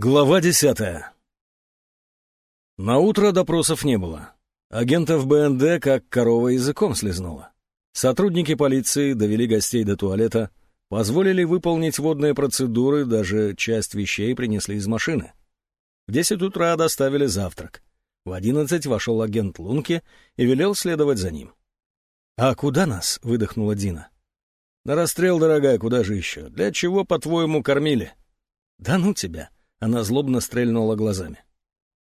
Глава десятая. На утро допросов не было. Агентов БНД как корова языком слезнула. Сотрудники полиции довели гостей до туалета, позволили выполнить водные процедуры, даже часть вещей принесли из машины. В десять утра доставили завтрак. В одиннадцать вошел агент Лунки и велел следовать за ним. «А куда нас?» — выдохнула Дина. «На расстрел, дорогая, куда же еще? Для чего, по-твоему, кормили?» «Да ну тебя!» Она злобно стрельнула глазами.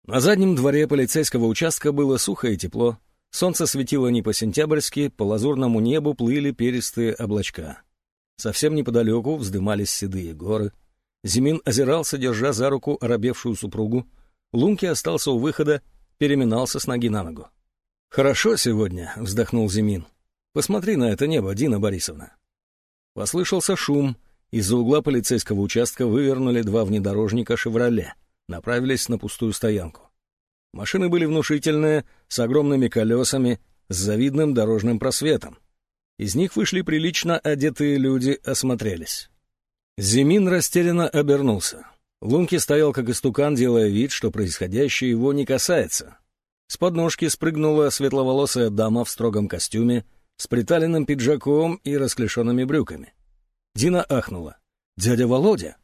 На заднем дворе полицейского участка было сухо и тепло. Солнце светило не по-сентябрьски, по лазурному небу плыли перистые облачка. Совсем неподалеку вздымались седые горы. Зимин озирался, держа за руку оробевшую супругу. Лунки остался у выхода, переминался с ноги на ногу. «Хорошо сегодня», — вздохнул Зимин. «Посмотри на это небо, Дина Борисовна». Послышался шум — из-за угла полицейского участка вывернули два внедорожника «Шевроле», направились на пустую стоянку. Машины были внушительные, с огромными колесами, с завидным дорожным просветом. Из них вышли прилично одетые люди, осмотрелись. Зимин растерянно обернулся. Лунки стоял как истукан, делая вид, что происходящее его не касается. С подножки спрыгнула светловолосая дама в строгом костюме, с приталенным пиджаком и расклешенными брюками. Дина ахнула. «Дядя Володя?»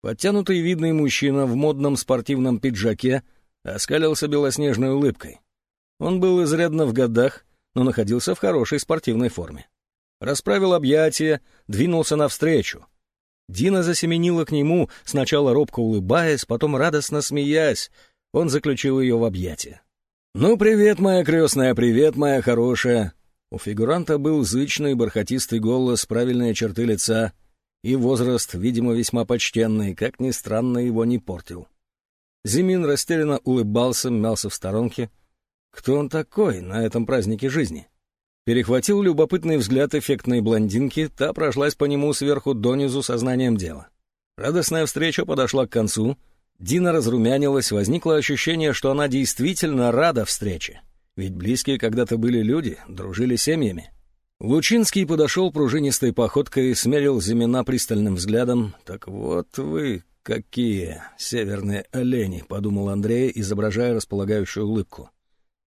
Подтянутый видный мужчина в модном спортивном пиджаке оскалился белоснежной улыбкой. Он был изрядно в годах, но находился в хорошей спортивной форме. Расправил объятия, двинулся навстречу. Дина засеменила к нему, сначала робко улыбаясь, потом радостно смеясь. Он заключил ее в объятия. «Ну, привет, моя крестная, привет, моя хорошая. У фигуранта был зычный бархатистый голос, правильные черты лица и возраст, видимо, весьма почтенный, как ни странно, его не портил. Зимин растерянно улыбался, мялся в сторонке. Кто он такой на этом празднике жизни? Перехватил любопытный взгляд эффектной блондинки, та прошлась по нему сверху донизу сознанием дела. Радостная встреча подошла к концу. Дина разрумянилась, возникло ощущение, что она действительно рада встрече. Ведь близкие когда-то были люди, дружили семьями. Лучинский подошел пружинистой походкой смерил Зимина пристальным взглядом. «Так вот вы какие северные олени», — подумал Андрей, изображая располагающую улыбку.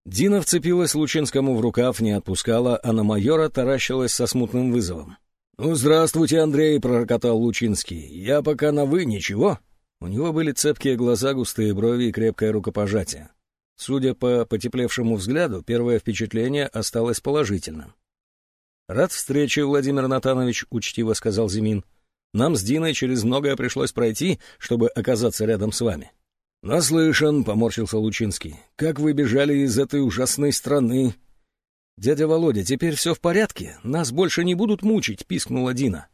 Дина вцепилась Лучинскому в рукав, не отпускала, а на майора таращилась со смутным вызовом. «Ну, здравствуйте, Андрей», — пророкотал Лучинский. «Я пока на «вы», ничего?» У него были цепкие глаза, густые брови и крепкое рукопожатие. Судя по потеплевшему взгляду, первое впечатление осталось положительным. «Рад встрече, Владимир Натанович», — учтиво сказал Зимин. «Нам с Диной через многое пришлось пройти, чтобы оказаться рядом с вами». «Наслышан», — поморщился Лучинский. «Как вы бежали из этой ужасной страны?» «Дядя Володя, теперь все в порядке? Нас больше не будут мучить», — пискнула Дина.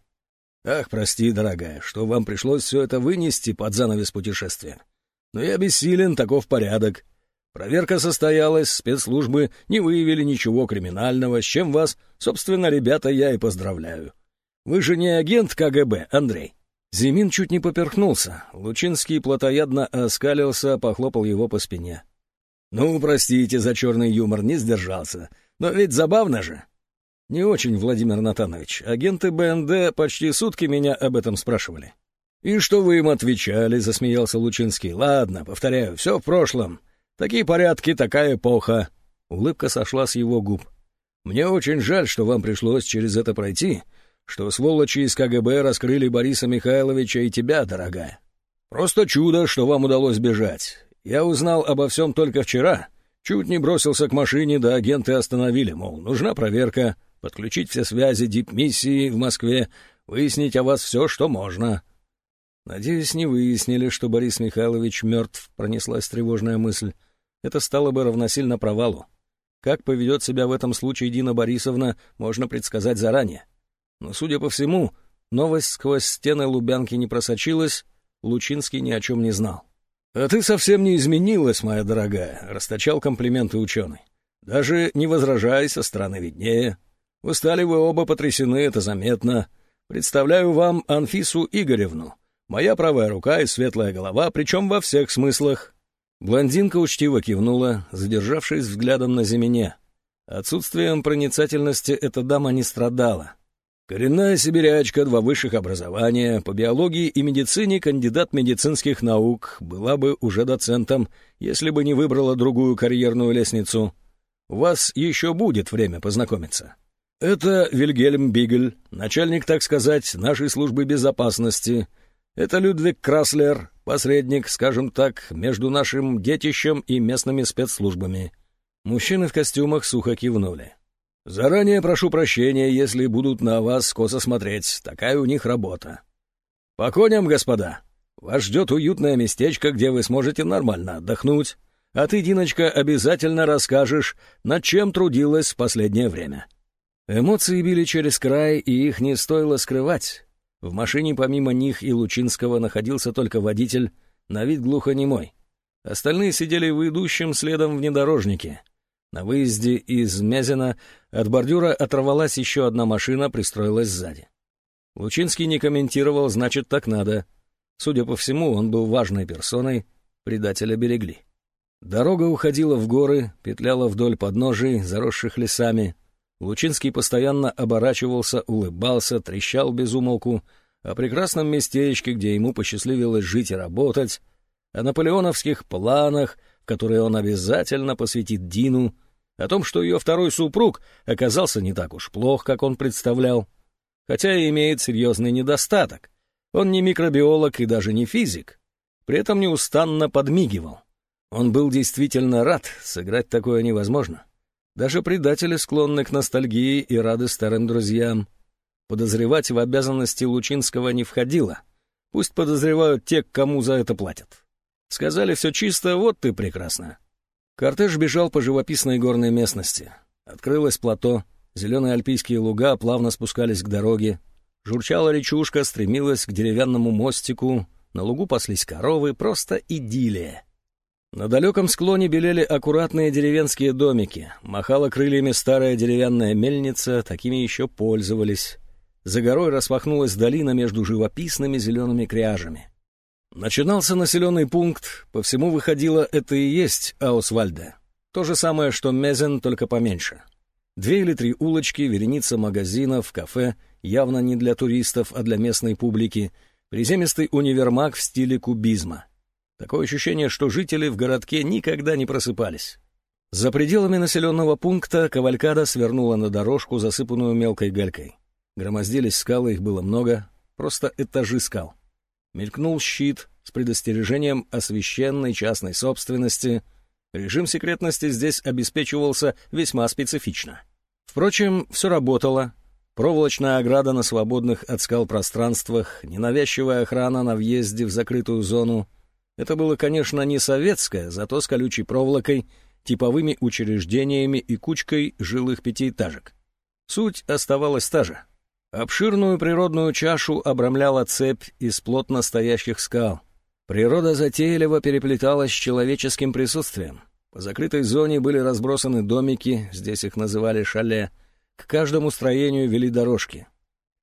«Ах, прости, дорогая, что вам пришлось все это вынести под занавес путешествия. Но я бессилен, таков порядок. Проверка состоялась, спецслужбы не выявили ничего криминального, с чем вас, собственно, ребята, я и поздравляю. Вы же не агент КГБ, Андрей. Зимин чуть не поперхнулся. Лучинский плотоядно оскалился, похлопал его по спине. «Ну, простите за черный юмор, не сдержался. Но ведь забавно же». «Не очень, Владимир Натанович. Агенты БНД почти сутки меня об этом спрашивали». «И что вы им отвечали?» — засмеялся Лучинский. «Ладно, повторяю, все в прошлом. Такие порядки, такая эпоха. Улыбка сошла с его губ. Мне очень жаль, что вам пришлось через это пройти, что сволочи из КГБ раскрыли Бориса Михайловича и тебя, дорогая. Просто чудо, что вам удалось бежать. Я узнал обо всем только вчера. Чуть не бросился к машине, да агенты остановили, мол, нужна проверка, подключить все связи дипмиссии в Москве, выяснить о вас все, что можно. Надеюсь, не выяснили, что Борис Михайлович мертв, пронеслась тревожная мысль это стало бы равносильно провалу. Как поведет себя в этом случае Дина Борисовна, можно предсказать заранее. Но, судя по всему, новость сквозь стены Лубянки не просочилась, Лучинский ни о чем не знал. «А ты совсем не изменилась, моя дорогая», — расточал комплименты ученый. «Даже не возражай, со стороны виднее. Вы стали вы оба потрясены, это заметно. Представляю вам Анфису Игоревну. Моя правая рука и светлая голова, причем во всех смыслах. Блондинка учтиво кивнула, задержавшись взглядом на Зимене. Отсутствием проницательности эта дама не страдала. Коренная сибирячка, два высших образования, по биологии и медицине кандидат медицинских наук, была бы уже доцентом, если бы не выбрала другую карьерную лестницу. У вас еще будет время познакомиться. Это Вильгельм Бигель, начальник, так сказать, нашей службы безопасности. Это Людвиг Краслер, посредник, скажем так, между нашим детищем и местными спецслужбами. Мужчины в костюмах сухо кивнули. Заранее прошу прощения, если будут на вас косо смотреть. Такая у них работа. По коням, господа. Вас ждет уютное местечко, где вы сможете нормально отдохнуть. А ты, Диночка, обязательно расскажешь, над чем трудилась в последнее время. Эмоции били через край, и их не стоило скрывать. В машине помимо них и Лучинского находился только водитель, на вид глухонемой. Остальные сидели в идущем следом внедорожнике. На выезде из Мязина от бордюра оторвалась еще одна машина, пристроилась сзади. Лучинский не комментировал, значит, так надо. Судя по всему, он был важной персоной, предателя берегли. Дорога уходила в горы, петляла вдоль подножий, заросших лесами. Лучинский постоянно оборачивался, улыбался, трещал без умолку о прекрасном местечке, где ему посчастливилось жить и работать, о наполеоновских планах — которые он обязательно посвятит Дину, о том, что ее второй супруг оказался не так уж плох, как он представлял, хотя и имеет серьезный недостаток. Он не микробиолог и даже не физик, при этом неустанно подмигивал. Он был действительно рад, сыграть такое невозможно. Даже предатели склонны к ностальгии и рады старым друзьям. Подозревать в обязанности Лучинского не входило. Пусть подозревают те, кому за это платят. Сказали, все чисто, вот ты прекрасно. Кортеж бежал по живописной горной местности. Открылось плато, зеленые альпийские луга плавно спускались к дороге. Журчала речушка, стремилась к деревянному мостику, на лугу паслись коровы, просто идиллия. На далеком склоне белели аккуратные деревенские домики, махала крыльями старая деревянная мельница, такими еще пользовались. За горой распахнулась долина между живописными зелеными кряжами. Начинался населенный пункт, по всему выходило это и есть Аусвальде. То же самое, что Мезен, только поменьше. Две или три улочки, вереница магазинов, кафе, явно не для туристов, а для местной публики, приземистый универмаг в стиле кубизма. Такое ощущение, что жители в городке никогда не просыпались. За пределами населенного пункта кавалькада свернула на дорожку, засыпанную мелкой галькой. Громоздились скалы, их было много, просто этажи скал. Мелькнул щит с предостережением о священной частной собственности. Режим секретности здесь обеспечивался весьма специфично. Впрочем, все работало. Проволочная ограда на свободных от скал пространствах, ненавязчивая охрана на въезде в закрытую зону. Это было, конечно, не советское, зато с колючей проволокой, типовыми учреждениями и кучкой жилых пятиэтажек. Суть оставалась та же — Обширную природную чашу обрамляла цепь из плотно стоящих скал. Природа затейливо переплеталась с человеческим присутствием. По закрытой зоне были разбросаны домики, здесь их называли шале. К каждому строению вели дорожки.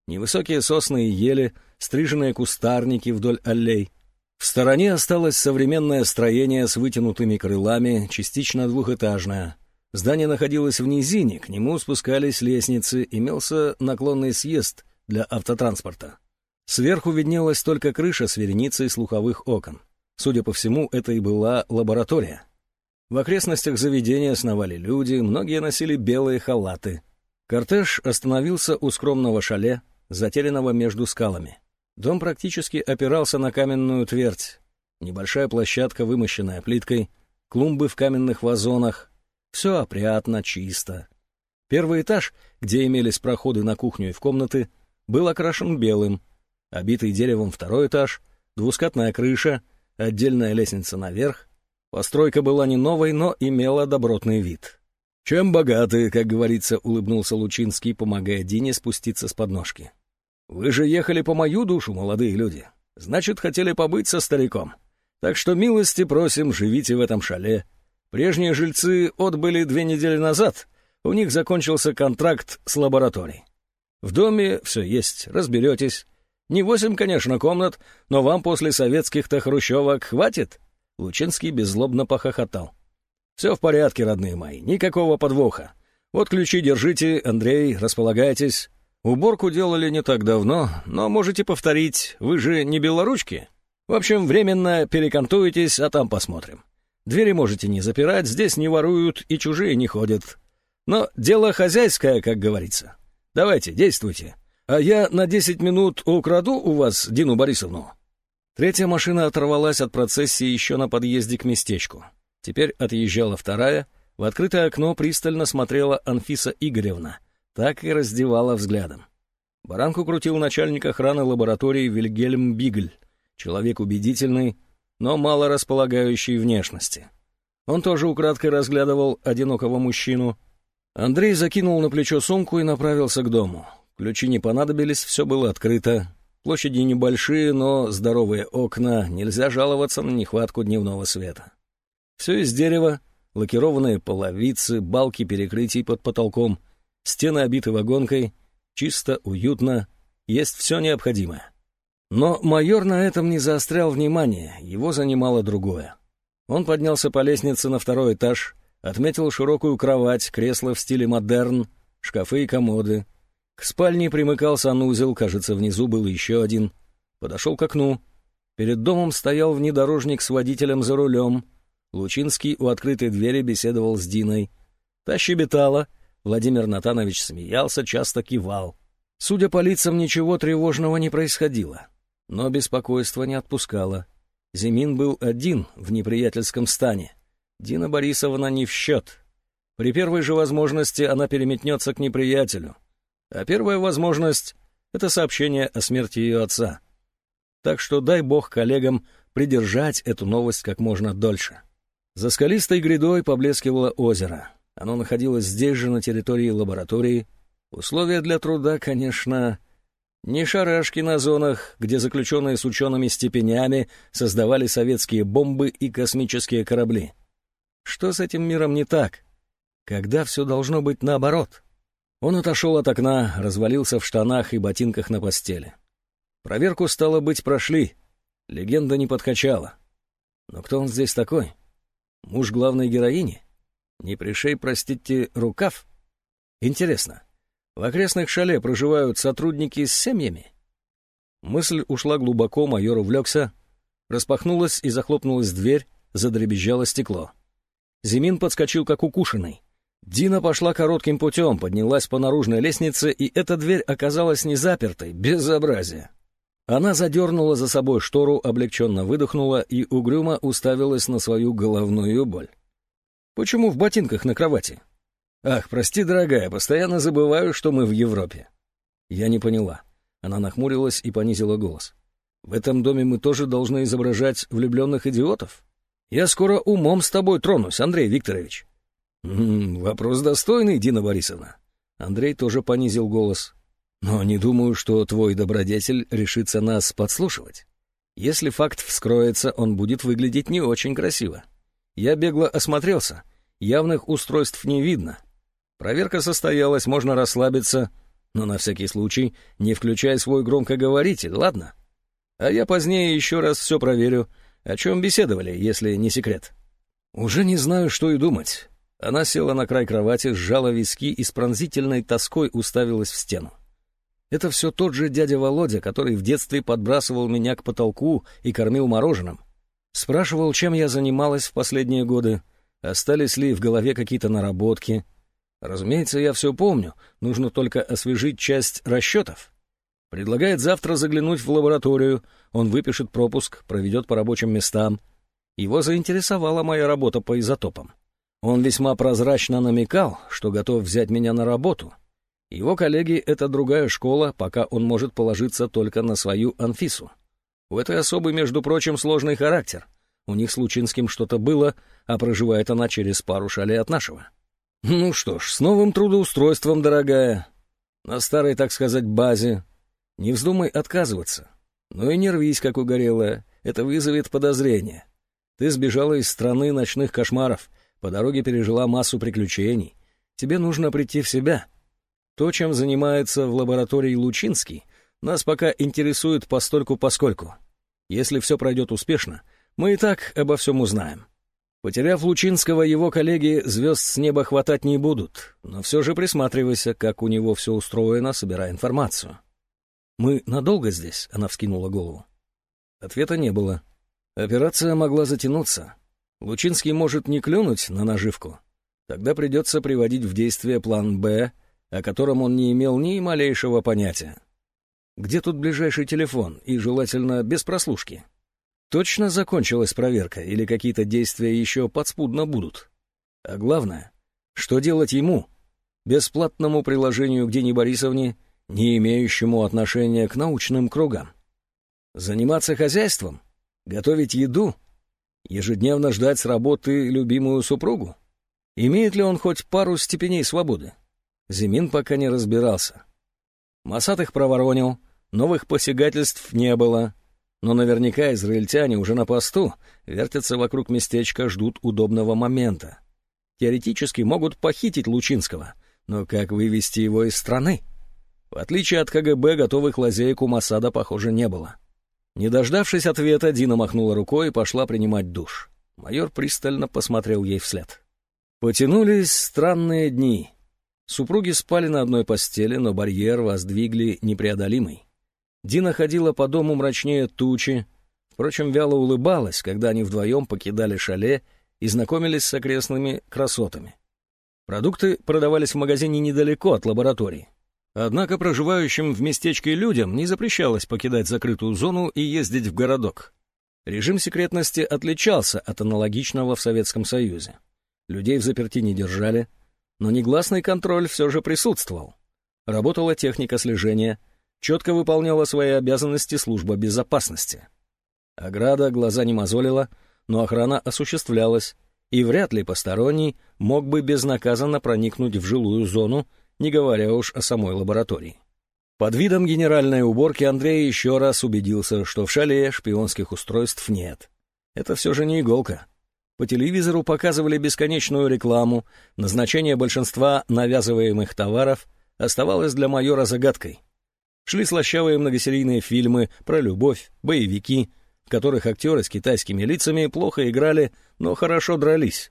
Невысокие сосны и ели, стриженные кустарники вдоль аллей. В стороне осталось современное строение с вытянутыми крылами, частично двухэтажное — Здание находилось в низине, к нему спускались лестницы, имелся наклонный съезд для автотранспорта. Сверху виднелась только крыша с вереницей слуховых окон. Судя по всему, это и была лаборатория. В окрестностях заведения сновали люди, многие носили белые халаты. Кортеж остановился у скромного шале, затерянного между скалами. Дом практически опирался на каменную твердь. Небольшая площадка, вымощенная плиткой, клумбы в каменных вазонах, все опрятно, чисто. Первый этаж, где имелись проходы на кухню и в комнаты, был окрашен белым. Обитый деревом второй этаж, двускатная крыша, отдельная лестница наверх. Постройка была не новой, но имела добротный вид. «Чем богаты, как говорится», — улыбнулся Лучинский, помогая Дине спуститься с подножки. «Вы же ехали по мою душу, молодые люди. Значит, хотели побыть со стариком. Так что милости просим, живите в этом шале, Прежние жильцы отбыли две недели назад. У них закончился контракт с лабораторией. В доме все есть, разберетесь. Не восемь, конечно, комнат, но вам после советских-то хрущевок хватит?» Лучинский беззлобно похохотал. «Все в порядке, родные мои, никакого подвоха. Вот ключи держите, Андрей, располагайтесь. Уборку делали не так давно, но можете повторить, вы же не белоручки. В общем, временно перекантуетесь, а там посмотрим. Двери можете не запирать, здесь не воруют и чужие не ходят. Но дело хозяйское, как говорится. Давайте, действуйте. А я на десять минут украду у вас Дину Борисовну». Третья машина оторвалась от процессии еще на подъезде к местечку. Теперь отъезжала вторая. В открытое окно пристально смотрела Анфиса Игоревна. Так и раздевала взглядом. Баранку крутил начальник охраны лаборатории Вильгельм Бигль. Человек убедительный, но мало располагающий внешности. Он тоже украдкой разглядывал одинокого мужчину. Андрей закинул на плечо сумку и направился к дому. Ключи не понадобились, все было открыто. Площади небольшие, но здоровые окна, нельзя жаловаться на нехватку дневного света. Все из дерева, лакированные половицы, балки перекрытий под потолком, стены обиты вагонкой, чисто, уютно, есть все необходимое. Но майор на этом не заострял внимание, его занимало другое. Он поднялся по лестнице на второй этаж, отметил широкую кровать, кресло в стиле модерн, шкафы и комоды. К спальне примыкал санузел, кажется, внизу был еще один. Подошел к окну. Перед домом стоял внедорожник с водителем за рулем — Лучинский у открытой двери беседовал с Диной. Та щебетала, Владимир Натанович смеялся, часто кивал. Судя по лицам, ничего тревожного не происходило. Но беспокойство не отпускало. Зимин был один в неприятельском стане. Дина Борисовна не в счет. При первой же возможности она переметнется к неприятелю. А первая возможность — это сообщение о смерти ее отца. Так что дай бог коллегам придержать эту новость как можно дольше. За скалистой грядой поблескивало озеро. Оно находилось здесь же, на территории лаборатории. Условия для труда, конечно, не шарашки на зонах, где заключенные с учеными степенями создавали советские бомбы и космические корабли. Что с этим миром не так? Когда все должно быть наоборот? Он отошел от окна, развалился в штанах и ботинках на постели. Проверку, стало быть, прошли. Легенда не подкачала. Но кто он здесь такой? Муж главной героини? Не пришей, простите, рукав? Интересно, в окрестных шале проживают сотрудники с семьями? Мысль ушла глубоко, майор увлекся. Распахнулась и захлопнулась дверь, задребезжало стекло. Зимин подскочил, как укушенный. Дина пошла коротким путем, поднялась по наружной лестнице, и эта дверь оказалась не запертой, безобразие. Она задернула за собой штору, облегченно выдохнула и угрюмо уставилась на свою головную боль. «Почему в ботинках на кровати?» «Ах, прости, дорогая, постоянно забываю, что мы в Европе». Я не поняла. Она нахмурилась и понизила голос. «В этом доме мы тоже должны изображать влюбленных идиотов? Я скоро умом с тобой тронусь, Андрей Викторович». «М -м, «Вопрос достойный, Дина Борисовна». Андрей тоже понизил голос. Но не думаю, что твой добродетель решится нас подслушивать. Если факт вскроется, он будет выглядеть не очень красиво. Я бегло осмотрелся. Явных устройств не видно. Проверка состоялась, можно расслабиться, но на всякий случай не включай свой громкоговоритель, ладно? А я позднее еще раз все проверю, о чем беседовали, если не секрет. Уже не знаю, что и думать. Она села на край кровати, сжала виски и с пронзительной тоской уставилась в стену. Это все тот же дядя Володя, который в детстве подбрасывал меня к потолку и кормил мороженым. Спрашивал, чем я занималась в последние годы, остались ли в голове какие-то наработки. Разумеется, я все помню, нужно только освежить часть расчетов. Предлагает завтра заглянуть в лабораторию, он выпишет пропуск, проведет по рабочим местам. Его заинтересовала моя работа по изотопам. Он весьма прозрачно намекал, что готов взять меня на работу — его коллеги — это другая школа, пока он может положиться только на свою Анфису. У этой особы, между прочим, сложный характер. У них с Лучинским что-то было, а проживает она через пару шалей от нашего. Ну что ж, с новым трудоустройством, дорогая. На старой, так сказать, базе. Не вздумай отказываться. Ну и не рвись, как угорелая. Это вызовет подозрение. Ты сбежала из страны ночных кошмаров, по дороге пережила массу приключений. Тебе нужно прийти в себя — то, чем занимается в лаборатории Лучинский, нас пока интересует постольку-поскольку. Если все пройдет успешно, мы и так обо всем узнаем. Потеряв Лучинского, его коллеги звезд с неба хватать не будут, но все же присматривайся, как у него все устроено, собирая информацию. «Мы надолго здесь?» — она вскинула голову. Ответа не было. Операция могла затянуться. Лучинский может не клюнуть на наживку. Тогда придется приводить в действие план «Б», о котором он не имел ни малейшего понятия. Где тут ближайший телефон, и желательно без прослушки? Точно закончилась проверка, или какие-то действия еще подспудно будут? А главное, что делать ему, бесплатному приложению к Дине Борисовне, не имеющему отношения к научным кругам? Заниматься хозяйством? Готовить еду? Ежедневно ждать с работы любимую супругу? Имеет ли он хоть пару степеней свободы? Зимин пока не разбирался. Масатых проворонил, новых посягательств не было, но наверняка израильтяне уже на посту вертятся вокруг местечка, ждут удобного момента. Теоретически могут похитить Лучинского, но как вывести его из страны? В отличие от КГБ, готовых лазеек у Масада, похоже, не было. Не дождавшись ответа, Дина махнула рукой и пошла принимать душ. Майор пристально посмотрел ей вслед. Потянулись странные дни. Супруги спали на одной постели, но барьер воздвигли непреодолимый. Дина ходила по дому мрачнее тучи, впрочем, вяло улыбалась, когда они вдвоем покидали шале и знакомились с окрестными красотами. Продукты продавались в магазине недалеко от лаборатории. Однако проживающим в местечке людям не запрещалось покидать закрытую зону и ездить в городок. Режим секретности отличался от аналогичного в Советском Союзе. Людей в заперти не держали, но негласный контроль все же присутствовал. Работала техника слежения, четко выполняла свои обязанности служба безопасности. Ограда глаза не мозолила, но охрана осуществлялась, и вряд ли посторонний мог бы безнаказанно проникнуть в жилую зону, не говоря уж о самой лаборатории. Под видом генеральной уборки Андрей еще раз убедился, что в шале шпионских устройств нет. Это все же не иголка. По телевизору показывали бесконечную рекламу, назначение большинства навязываемых товаров оставалось для майора загадкой. Шли слащавые многосерийные фильмы про любовь, боевики, в которых актеры с китайскими лицами плохо играли, но хорошо дрались.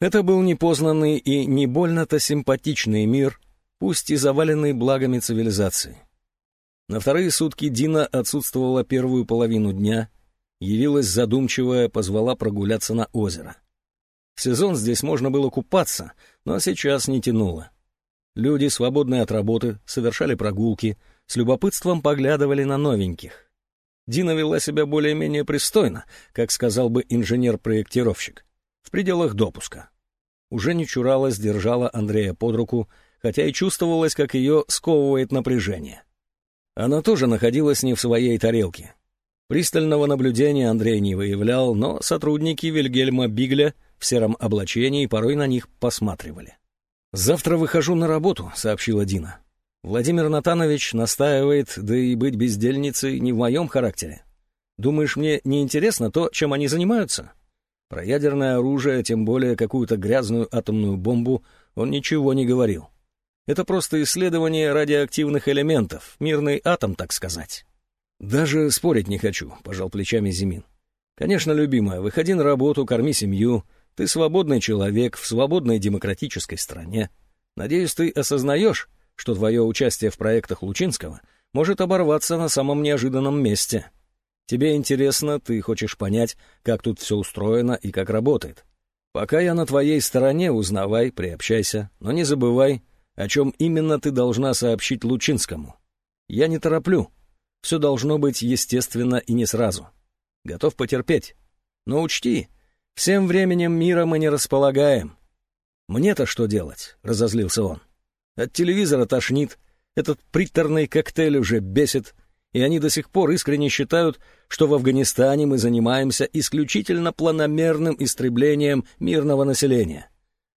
Это был непознанный и не больно-то симпатичный мир, пусть и заваленный благами цивилизации. На вторые сутки Дина отсутствовала первую половину дня, явилась задумчивая, позвала прогуляться на озеро. В сезон здесь можно было купаться, но сейчас не тянуло. Люди, свободные от работы, совершали прогулки, с любопытством поглядывали на новеньких. Дина вела себя более-менее пристойно, как сказал бы инженер-проектировщик, в пределах допуска. Уже не чуралась, держала Андрея под руку, хотя и чувствовалось, как ее сковывает напряжение. Она тоже находилась не в своей тарелке. Пристального наблюдения Андрей не выявлял, но сотрудники Вильгельма Бигля в сером облачении порой на них посматривали. «Завтра выхожу на работу», — сообщила Дина. «Владимир Натанович настаивает, да и быть бездельницей не в моем характере. Думаешь, мне не интересно то, чем они занимаются?» Про ядерное оружие, тем более какую-то грязную атомную бомбу, он ничего не говорил. Это просто исследование радиоактивных элементов, мирный атом, так сказать. «Даже спорить не хочу», — пожал плечами Зимин. «Конечно, любимая, выходи на работу, корми семью. Ты свободный человек в свободной демократической стране. Надеюсь, ты осознаешь, что твое участие в проектах Лучинского может оборваться на самом неожиданном месте. Тебе интересно, ты хочешь понять, как тут все устроено и как работает. Пока я на твоей стороне, узнавай, приобщайся, но не забывай, о чем именно ты должна сообщить Лучинскому. Я не тороплю». Все должно быть естественно и не сразу. Готов потерпеть. Но учти, всем временем мира мы не располагаем. Мне-то что делать? — разозлился он. От телевизора тошнит, этот приторный коктейль уже бесит, и они до сих пор искренне считают, что в Афганистане мы занимаемся исключительно планомерным истреблением мирного населения.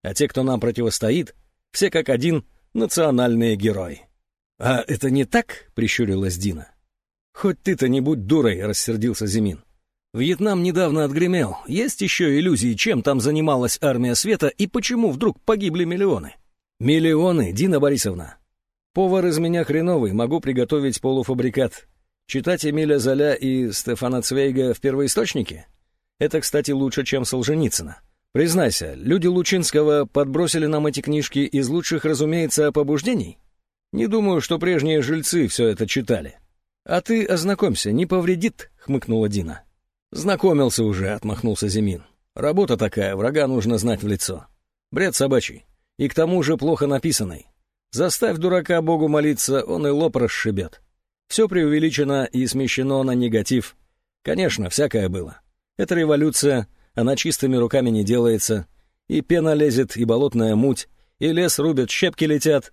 А те, кто нам противостоит, все как один национальные герои. «А это не так?» — прищурилась Дина. «Хоть ты-то не будь дурой», — рассердился Зимин. «Вьетнам недавно отгремел. Есть еще иллюзии, чем там занималась армия света и почему вдруг погибли миллионы?» «Миллионы, Дина Борисовна. Повар из меня хреновый, могу приготовить полуфабрикат. Читать Эмиля Золя и Стефана Цвейга в первоисточнике? Это, кстати, лучше, чем Солженицына. Признайся, люди Лучинского подбросили нам эти книжки из лучших, разумеется, побуждений? Не думаю, что прежние жильцы все это читали. А ты ознакомься, не повредит, хмыкнула Дина. Знакомился уже, отмахнулся Зимин. Работа такая, врага нужно знать в лицо. Бред собачий. И к тому же плохо написанный. Заставь дурака Богу молиться, он и лоб расшибет. Все преувеличено и смещено на негатив. Конечно, всякое было. Это революция, она чистыми руками не делается. И пена лезет, и болотная муть, и лес рубят, щепки летят.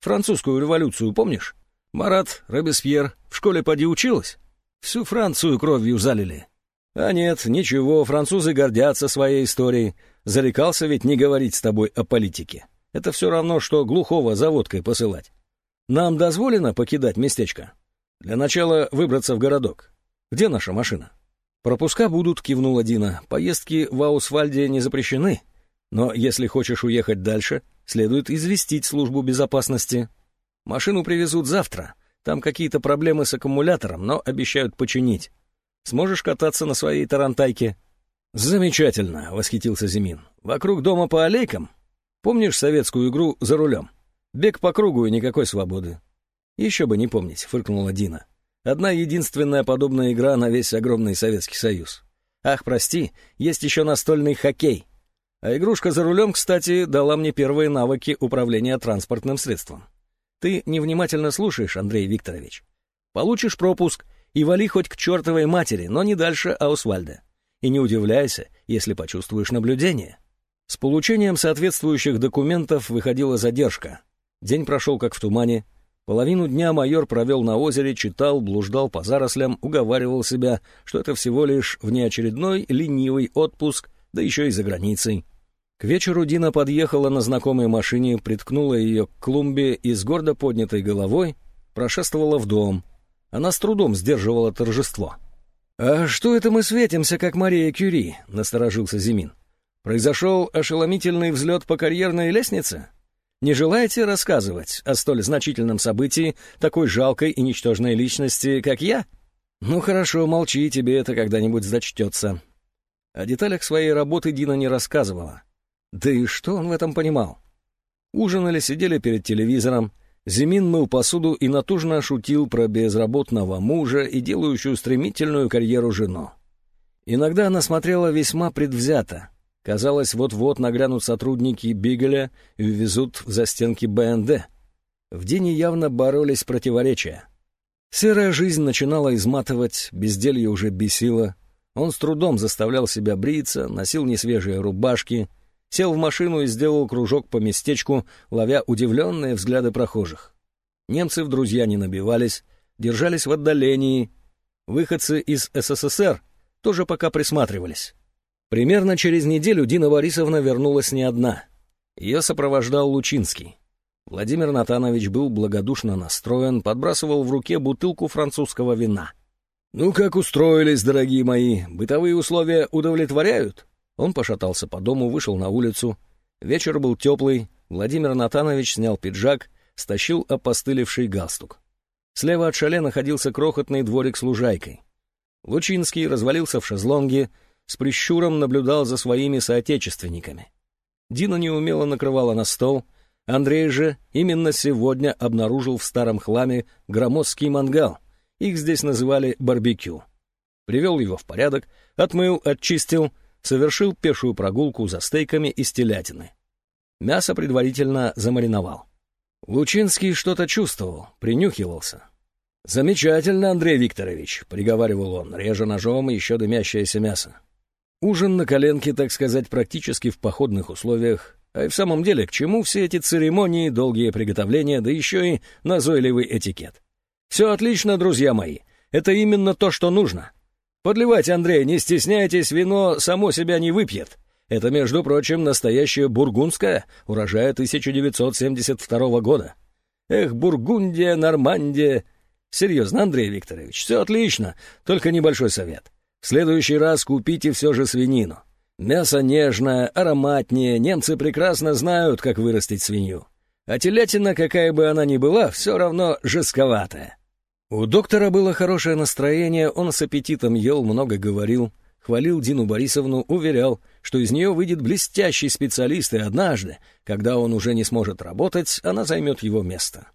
Французскую революцию помнишь? Марат, Робеспьер, в школе поди училась? Всю Францию кровью залили. А нет, ничего, французы гордятся своей историей. Зарекался ведь не говорить с тобой о политике. Это все равно, что глухого за водкой посылать. Нам дозволено покидать местечко? Для начала выбраться в городок. Где наша машина? Пропуска будут, кивнула Дина. Поездки в Аусвальде не запрещены. Но если хочешь уехать дальше, следует известить службу безопасности. Машину привезут завтра. Там какие-то проблемы с аккумулятором, но обещают починить. Сможешь кататься на своей тарантайке?» «Замечательно», — восхитился Зимин. «Вокруг дома по аллейкам? Помнишь советскую игру «За рулем»? Бег по кругу и никакой свободы. Еще бы не помнить, фыркнула Дина. Одна единственная подобная игра на весь огромный Советский Союз. Ах, прости, есть еще настольный хоккей. А игрушка за рулем, кстати, дала мне первые навыки управления транспортным средством. Ты невнимательно слушаешь, Андрей Викторович. Получишь пропуск и вали хоть к чертовой матери, но не дальше Аусвальда. И не удивляйся, если почувствуешь наблюдение. С получением соответствующих документов выходила задержка. День прошел как в тумане. Половину дня майор провел на озере, читал, блуждал по зарослям, уговаривал себя, что это всего лишь внеочередной ленивый отпуск, да еще и за границей. К вечеру Дина подъехала на знакомой машине, приткнула ее к клумбе и с гордо поднятой головой прошествовала в дом. Она с трудом сдерживала торжество. «А что это мы светимся, как Мария Кюри?» — насторожился Зимин. Произошел ошеломительный взлет по карьерной лестнице? Не желаете рассказывать о столь значительном событии такой жалкой и ничтожной личности, как я? Ну хорошо, молчи, тебе это когда-нибудь зачтется. О деталях своей работы Дина не рассказывала. Да и что он в этом понимал? Ужинали, сидели перед телевизором. Зимин мыл посуду и натужно шутил про безработного мужа и делающую стремительную карьеру жену. Иногда она смотрела весьма предвзято, Казалось, вот-вот нагрянут сотрудники Бигеля и увезут за стенки БНД. В Дине явно боролись противоречия. Серая жизнь начинала изматывать, безделье уже бесило. Он с трудом заставлял себя бриться, носил несвежие рубашки, сел в машину и сделал кружок по местечку, ловя удивленные взгляды прохожих. Немцы в друзья не набивались, держались в отдалении. Выходцы из СССР тоже пока присматривались. Примерно через неделю Дина Борисовна вернулась не одна. Ее сопровождал Лучинский. Владимир Натанович был благодушно настроен, подбрасывал в руке бутылку французского вина. «Ну как устроились, дорогие мои? Бытовые условия удовлетворяют?» Он пошатался по дому, вышел на улицу. Вечер был теплый, Владимир Натанович снял пиджак, стащил опостылевший галстук. Слева от шале находился крохотный дворик с лужайкой. Лучинский развалился в шезлонге, с прищуром наблюдал за своими соотечественниками. Дина неумело накрывала на стол, Андрей же именно сегодня обнаружил в старом хламе громоздкий мангал, их здесь называли барбекю. Привел его в порядок, отмыл, очистил, совершил пешую прогулку за стейками из телятины. Мясо предварительно замариновал. Лучинский что-то чувствовал, принюхивался. «Замечательно, Андрей Викторович», — приговаривал он, реже ножом еще дымящееся мясо. Ужин на коленке, так сказать, практически в походных условиях. А и в самом деле, к чему все эти церемонии, долгие приготовления, да еще и назойливый этикет? Все отлично, друзья мои. Это именно то, что нужно. Подливайте, Андрей, не стесняйтесь, вино само себя не выпьет. Это, между прочим, настоящее бургундское, урожая 1972 года. Эх, Бургундия, Нормандия. Серьезно, Андрей Викторович, все отлично, только небольшой совет. В следующий раз купите все же свинину. Мясо нежное, ароматнее, немцы прекрасно знают, как вырастить свинью. А телятина, какая бы она ни была, все равно жестковатая. У доктора было хорошее настроение, он с аппетитом ел, много говорил, хвалил Дину Борисовну, уверял, что из нее выйдет блестящий специалист, и однажды, когда он уже не сможет работать, она займет его место.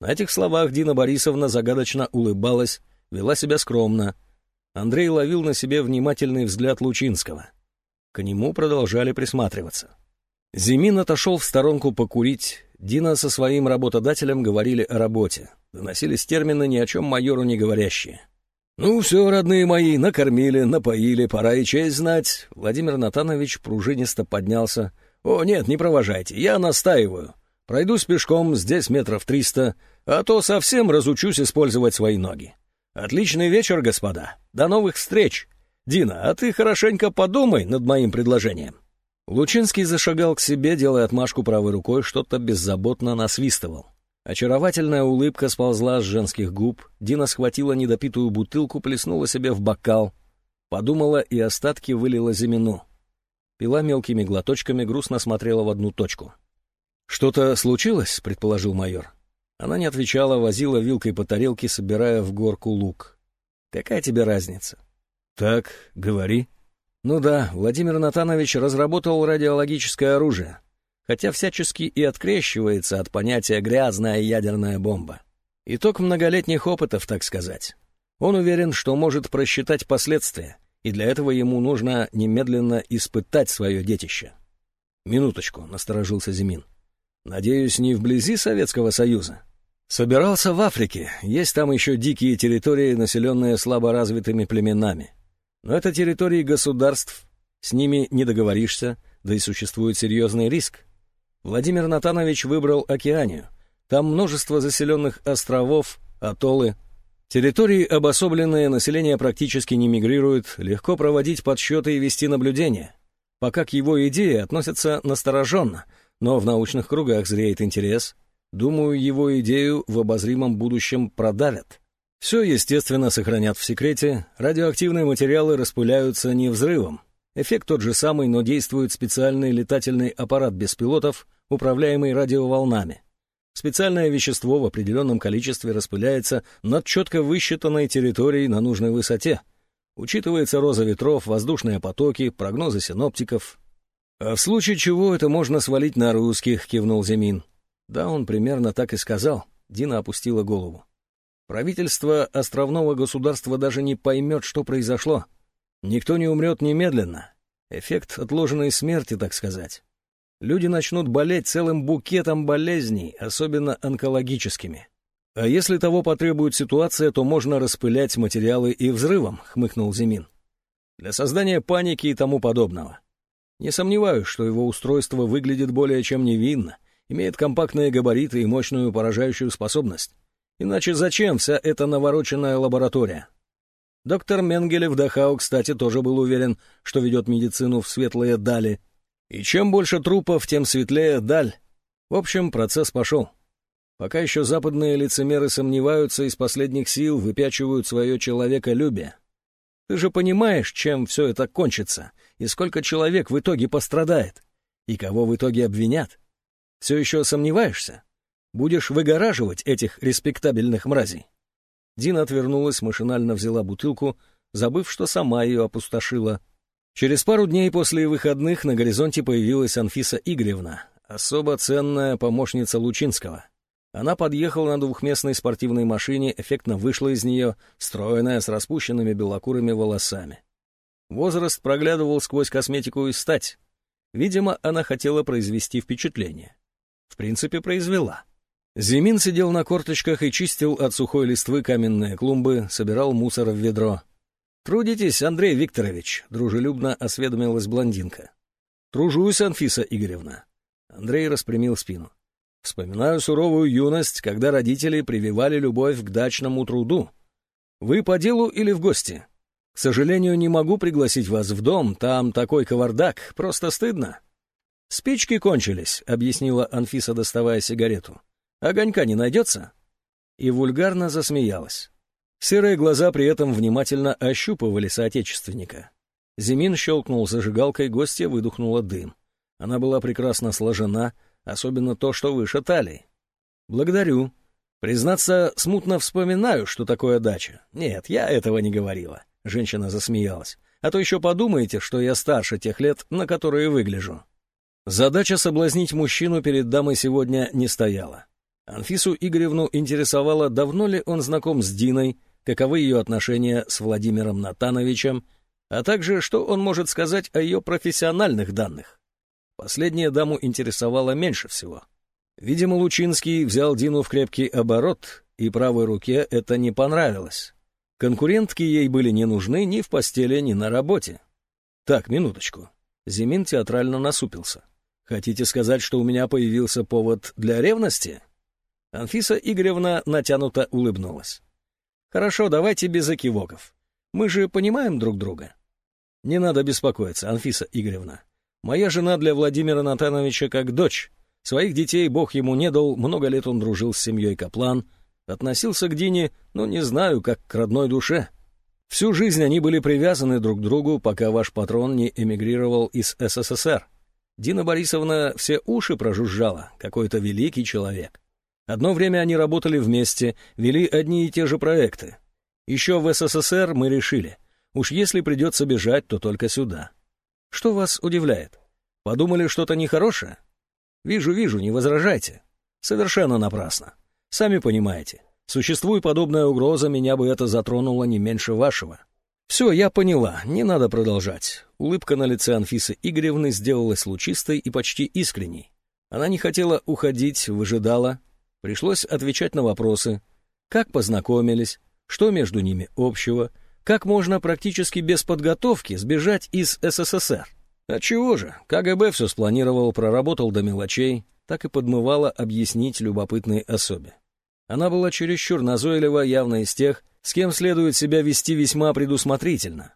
На этих словах Дина Борисовна загадочно улыбалась, вела себя скромно. Андрей ловил на себе внимательный взгляд Лучинского. К нему продолжали присматриваться. Зимин отошел в сторонку покурить. Дина со своим работодателем говорили о работе. Доносились термины, ни о чем майору не говорящие. «Ну все, родные мои, накормили, напоили, пора и честь знать». Владимир Натанович пружинисто поднялся. «О, нет, не провожайте, я настаиваю. Пройдусь пешком, здесь метров триста, а то совсем разучусь использовать свои ноги. Отличный вечер, господа. До новых встреч. Дина, а ты хорошенько подумай над моим предложением». Лучинский зашагал к себе, делая отмашку правой рукой, что-то беззаботно насвистывал. Очаровательная улыбка сползла с женских губ, Дина схватила недопитую бутылку, плеснула себе в бокал, подумала и остатки вылила Зимину. Пила мелкими глоточками, грустно смотрела в одну точку. «Что-то случилось?» — предположил майор. Она не отвечала, возила вилкой по тарелке, собирая в горку лук. «Какая тебе разница?» «Так, говори». «Ну да, Владимир Натанович разработал радиологическое оружие хотя всячески и открещивается от понятия «грязная ядерная бомба». Итог многолетних опытов, так сказать. Он уверен, что может просчитать последствия, и для этого ему нужно немедленно испытать свое детище. «Минуточку», — насторожился Зимин. «Надеюсь, не вблизи Советского Союза?» «Собирался в Африке. Есть там еще дикие территории, населенные слаборазвитыми племенами. Но это территории государств, с ними не договоришься, да и существует серьезный риск. Владимир Натанович выбрал Океанию. Там множество заселенных островов, атоллы. Территории обособленные, население практически не мигрирует, легко проводить подсчеты и вести наблюдения. Пока к его идее относятся настороженно, но в научных кругах зреет интерес. Думаю, его идею в обозримом будущем продавят. Все, естественно, сохранят в секрете, радиоактивные материалы распыляются не взрывом, Эффект тот же самый, но действует специальный летательный аппарат без пилотов, управляемый радиоволнами. Специальное вещество в определенном количестве распыляется над четко высчитанной территорией на нужной высоте. Учитывается роза ветров, воздушные потоки, прогнозы синоптиков. «А в случае чего это можно свалить на русских», — кивнул Зимин. Да, он примерно так и сказал. Дина опустила голову. Правительство островного государства даже не поймет, что произошло. Никто не умрет немедленно. Эффект отложенной смерти, так сказать. Люди начнут болеть целым букетом болезней, особенно онкологическими. А если того потребует ситуация, то можно распылять материалы и взрывом, хмыкнул Зимин. Для создания паники и тому подобного. Не сомневаюсь, что его устройство выглядит более чем невинно, имеет компактные габариты и мощную поражающую способность. Иначе зачем вся эта навороченная лаборатория? Доктор Менгеле в Дахау, кстати, тоже был уверен, что ведет медицину в светлые дали. И чем больше трупов, тем светлее даль. В общем, процесс пошел. Пока еще западные лицемеры сомневаются из последних сил, выпячивают свое человеколюбие. Ты же понимаешь, чем все это кончится, и сколько человек в итоге пострадает, и кого в итоге обвинят. Все еще сомневаешься? Будешь выгораживать этих респектабельных мразей? Дина отвернулась, машинально взяла бутылку, забыв, что сама ее опустошила. Через пару дней после выходных на горизонте появилась Анфиса Игоревна, особо ценная помощница Лучинского. Она подъехала на двухместной спортивной машине, эффектно вышла из нее, стройная, с распущенными белокурыми волосами. Возраст проглядывал сквозь косметику и стать. Видимо, она хотела произвести впечатление. В принципе, произвела. Зимин сидел на корточках и чистил от сухой листвы каменные клумбы, собирал мусор в ведро. «Трудитесь, Андрей Викторович», — дружелюбно осведомилась блондинка. «Тружусь, Анфиса Игоревна». Андрей распрямил спину. «Вспоминаю суровую юность, когда родители прививали любовь к дачному труду. Вы по делу или в гости? К сожалению, не могу пригласить вас в дом, там такой кавардак, просто стыдно». «Спички кончились», — объяснила Анфиса, доставая сигарету. Огонька не найдется?» И вульгарно засмеялась. Серые глаза при этом внимательно ощупывали соотечественника. Зимин щелкнул зажигалкой, гостья выдохнула дым. Она была прекрасно сложена, особенно то, что выше талии. «Благодарю. Признаться, смутно вспоминаю, что такое дача. Нет, я этого не говорила». Женщина засмеялась. а то еще подумаете, что я старше тех лет, на которые выгляжу. Задача соблазнить мужчину перед дамой сегодня не стояла. Анфису Игоревну интересовало, давно ли он знаком с Диной, каковы ее отношения с Владимиром Натановичем, а также что он может сказать о ее профессиональных данных. Последнее даму интересовало меньше всего. Видимо, Лучинский взял Дину в крепкий оборот, и правой руке это не понравилось. Конкурентки ей были не нужны ни в постели, ни на работе. Так, минуточку. Зимин театрально насупился. Хотите сказать, что у меня появился повод для ревности? Анфиса Игоревна натянуто улыбнулась. Хорошо, давайте без экивоков. Мы же понимаем друг друга. Не надо беспокоиться, Анфиса Игоревна. Моя жена для Владимира Натановича как дочь. Своих детей Бог ему не дал, много лет он дружил с семьей Каплан — Относился к Дине, ну, не знаю, как к родной душе. Всю жизнь они были привязаны друг к другу, пока ваш патрон не эмигрировал из СССР. Дина Борисовна все уши прожужжала, какой-то великий человек. Одно время они работали вместе, вели одни и те же проекты. Еще в СССР мы решили, уж если придется бежать, то только сюда. Что вас удивляет? Подумали что-то нехорошее? Вижу, вижу, не возражайте. Совершенно напрасно. Сами понимаете, существует подобная угроза, меня бы это затронуло не меньше вашего. Все, я поняла, не надо продолжать. Улыбка на лице Анфисы Игоревны сделалась лучистой и почти искренней. Она не хотела уходить, выжидала. Пришлось отвечать на вопросы. Как познакомились, что между ними общего, как можно практически без подготовки сбежать из СССР. А чего же, КГБ все спланировал, проработал до мелочей, так и подмывало объяснить любопытной особе. Она была чересчур назойлива, явно из тех, с кем следует себя вести весьма предусмотрительно.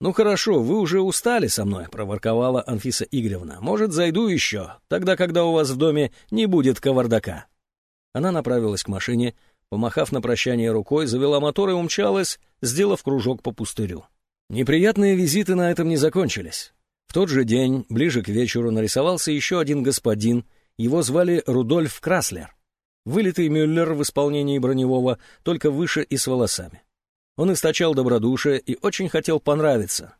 «Ну хорошо, вы уже устали со мной», — проворковала Анфиса Игоревна. «Может, зайду еще, тогда, когда у вас в доме не будет кавардака». Она направилась к машине, помахав на прощание рукой, завела мотор и умчалась, сделав кружок по пустырю. Неприятные визиты на этом не закончились. В тот же день, ближе к вечеру, нарисовался еще один господин, его звали Рудольф Краслер. Вылитый Мюллер в исполнении броневого, только выше и с волосами. Он источал добродушие и очень хотел понравиться.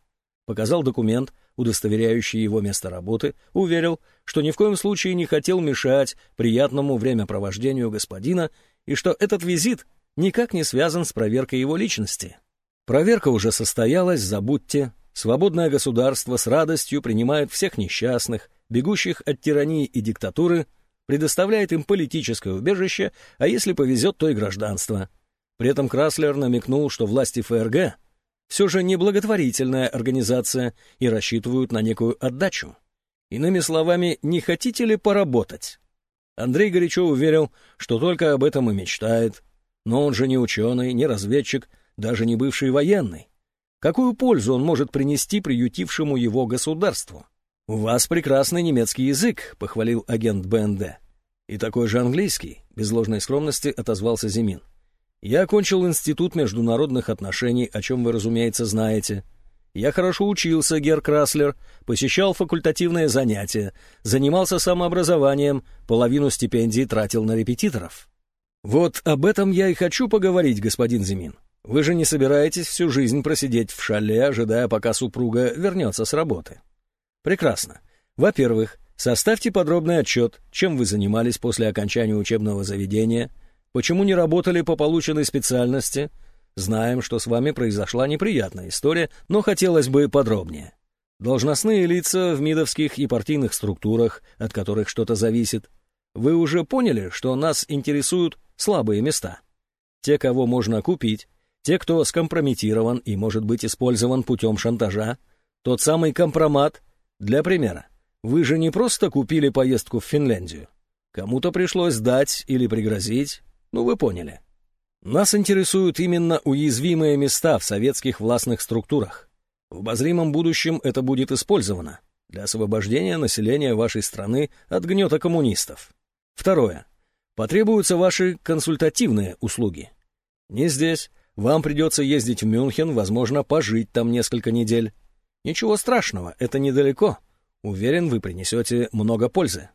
Показал документ, удостоверяющий его место работы, уверил, что ни в коем случае не хотел мешать приятному времяпровождению господина и что этот визит никак не связан с проверкой его личности. Проверка уже состоялась, забудьте. Свободное государство с радостью принимает всех несчастных, бегущих от тирании и диктатуры, предоставляет им политическое убежище, а если повезет, то и гражданство. При этом Краслер намекнул, что власти ФРГ все же не благотворительная организация и рассчитывают на некую отдачу. Иными словами, не хотите ли поработать? Андрей горячо уверил, что только об этом и мечтает. Но он же не ученый, не разведчик, даже не бывший военный. Какую пользу он может принести приютившему его государству? «У вас прекрасный немецкий язык», — похвалил агент БНД. «И такой же английский», — без ложной скромности отозвался Зимин. «Я окончил Институт международных отношений, о чем вы, разумеется, знаете. Я хорошо учился, Гер Краслер, посещал факультативные занятия, занимался самообразованием, половину стипендий тратил на репетиторов». «Вот об этом я и хочу поговорить, господин Зимин. Вы же не собираетесь всю жизнь просидеть в шале, ожидая, пока супруга вернется с работы?» Прекрасно. Во-первых, составьте подробный отчет, чем вы занимались после окончания учебного заведения, почему не работали по полученной специальности. Знаем, что с вами произошла неприятная история, но хотелось бы подробнее. Должностные лица в МИДовских и партийных структурах, от которых что-то зависит. Вы уже поняли, что нас интересуют слабые места? Те, кого можно купить, те, кто скомпрометирован и может быть использован путем шантажа, тот самый компромат — для примера, вы же не просто купили поездку в Финляндию. Кому-то пришлось дать или пригрозить, ну вы поняли. Нас интересуют именно уязвимые места в советских властных структурах. В обозримом будущем это будет использовано для освобождения населения вашей страны от гнета коммунистов. Второе. Потребуются ваши консультативные услуги. Не здесь. Вам придется ездить в Мюнхен, возможно, пожить там несколько недель. Ничего страшного, это недалеко. Уверен, вы принесете много пользы.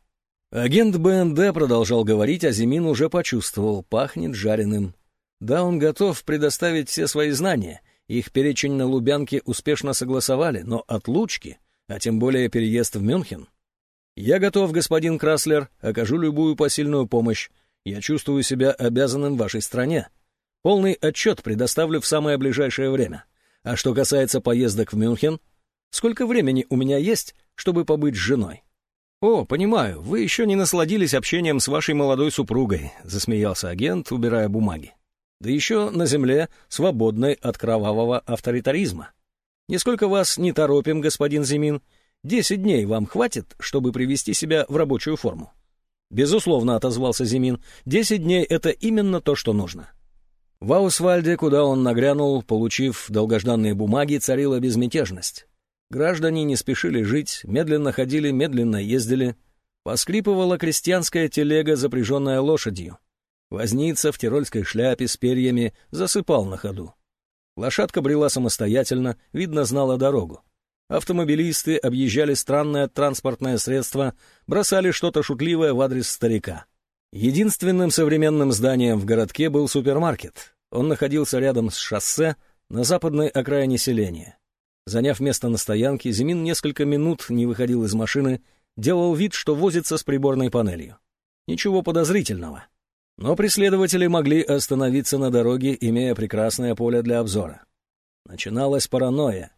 Агент БНД продолжал говорить, а Зимин уже почувствовал, пахнет жареным. Да, он готов предоставить все свои знания, Их перечень на Лубянке успешно согласовали, но отлучки, а тем более переезд в Мюнхен. Я готов, господин Краслер, окажу любую посильную помощь. Я чувствую себя обязанным вашей стране. Полный отчет предоставлю в самое ближайшее время. А что касается поездок в Мюнхен, сколько времени у меня есть, чтобы побыть с женой? «О, понимаю, вы еще не насладились общением с вашей молодой супругой», — засмеялся агент, убирая бумаги. «Да еще на земле, свободной от кровавого авторитаризма. Нисколько вас не торопим, господин Зимин. Десять дней вам хватит, чтобы привести себя в рабочую форму?» «Безусловно», — отозвался Зимин, — «десять дней — это именно то, что нужно». В Аусвальде, куда он нагрянул, получив долгожданные бумаги, царила безмятежность. Граждане не спешили жить, медленно ходили, медленно ездили. Поскрипывала крестьянская телега, запряженная лошадью. Возница в тирольской шляпе с перьями засыпал на ходу. Лошадка брела самостоятельно, видно, знала дорогу. Автомобилисты объезжали странное транспортное средство, бросали что-то шутливое в адрес старика. Единственным современным зданием в городке был супермаркет. Он находился рядом с шоссе на западной окраине селения. Заняв место на стоянке, Зимин несколько минут не выходил из машины, делал вид, что возится с приборной панелью. Ничего подозрительного. Но преследователи могли остановиться на дороге, имея прекрасное поле для обзора. Начиналась паранойя.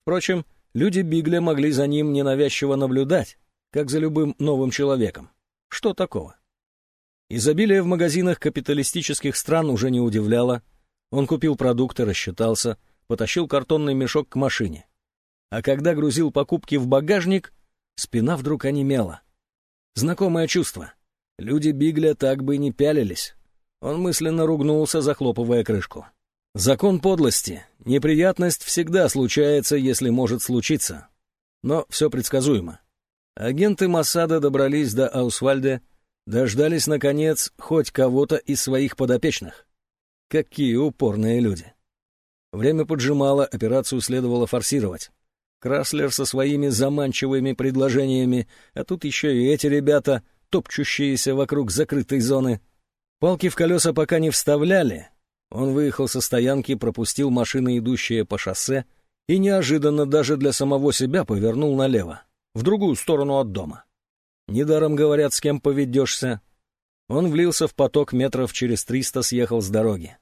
Впрочем, люди Бигля могли за ним ненавязчиво наблюдать, как за любым новым человеком. Что такого? Изобилие в магазинах капиталистических стран уже не удивляло. Он купил продукты, рассчитался, потащил картонный мешок к машине. А когда грузил покупки в багажник, спина вдруг онемела. Знакомое чувство. Люди Бигля так бы не пялились. Он мысленно ругнулся, захлопывая крышку. Закон подлости. Неприятность всегда случается, если может случиться. Но все предсказуемо. Агенты Массада добрались до Аусвальда Дождались, наконец, хоть кого-то из своих подопечных. Какие упорные люди. Время поджимало, операцию следовало форсировать. Краслер со своими заманчивыми предложениями, а тут еще и эти ребята, топчущиеся вокруг закрытой зоны. Палки в колеса пока не вставляли. Он выехал со стоянки, пропустил машины, идущие по шоссе, и неожиданно даже для самого себя повернул налево, в другую сторону от дома. Недаром говорят, с кем поведешься. Он влился в поток метров через триста, съехал с дороги.